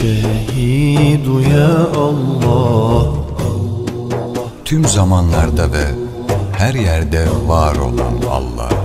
الشهيد يا Allah. Tüm zamanlarda ve her yerde var olan Allah.